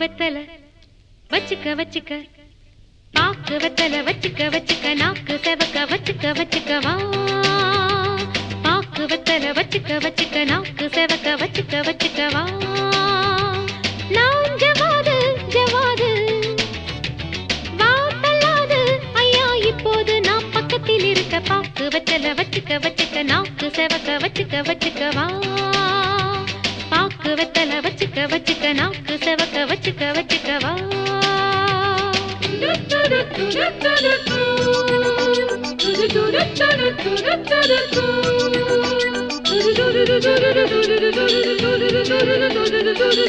வச்சுக்க வச்சுக்க. பாக்கு வெத்தல வச்சுக்க வச்சுக்க. நாக்கு செவக்க வச்சுக்க வச்சுக்க வா. பாக்கு வெத்தல வச்சுக்க வச்சுக்க. நாக்கு செவக்க வச்சுக்க வச்சுக்க வா. நான் ஜவாது ஜவாது. வா தள்ளாது ஐயா இப்போது நான் பக்கத்தில் இருக்க. பாக்கு வெத்தல வச்சுக்க வச்சுக்க. நாக்கு செவக்க வச்சுக்க வச்சுக்க வா. வச்சுக்க வச்சுக்க நாக்கு செவக்க வச்சுக்க வச்சுக்க வா கல்யாணம்தான்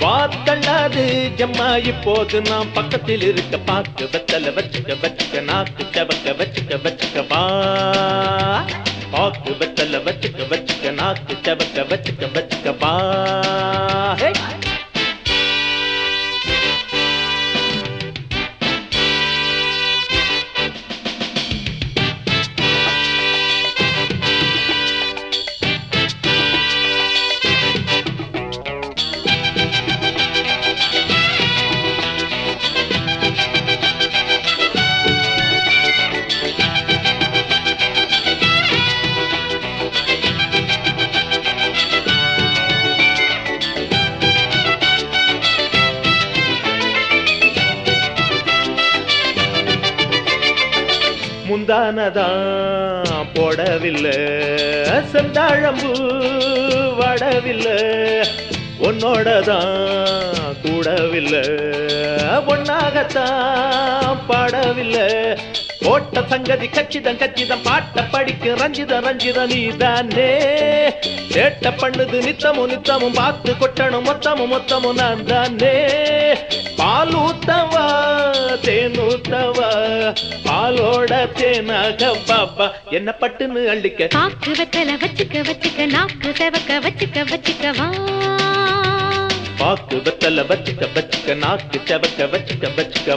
வாத்தள்ளாது ஜம்மா இப்போது நாம் பக்கத்தில் இருக்க பாக்கு வெத்தல வச்சுக்க வச்சுக்க நாக்கு செவக்க வச்சுக்க வச்சுக்க வா. பாக்கு வெத்தல வச்சுக்க வச்சுக்க நாக்கு செவக்க வச்சுக்க வச்சுக்க வா. முந்தானதான் போடவில்லை. செந்தாழம்பு வடவில்லை. உன்னோடதான் கூடவில்லை. ஒன்னாகத்தான் பாடவில்லை. போட்ட சங்கதி கச்சிதம் கச்சிதம் பாட்ட படிக்க ரஞ்சித ரஞ்சித நீதானே. சேட்ட பண்ணுது நித்தமும் நித்தமும் பார்த்து கொட்டணும் மொத்தமும் மொத்தமும் நான் தானே பாலூத்தவா தேனூத்தவா பாலோட தேனாக பாப்பா. என்ன பட்டுன்னு அள்ளிக்க. பாக்கு வெத்தல வச்சுக்க வச்சுக்க நாக்கு செவக்க வச்சுக்க வச்சுக்க வா பாக்கு வெத்தல வச்சுக்க வச்சுக்க நாக்கு செவக்க வச்சுக்க வச்சுக்க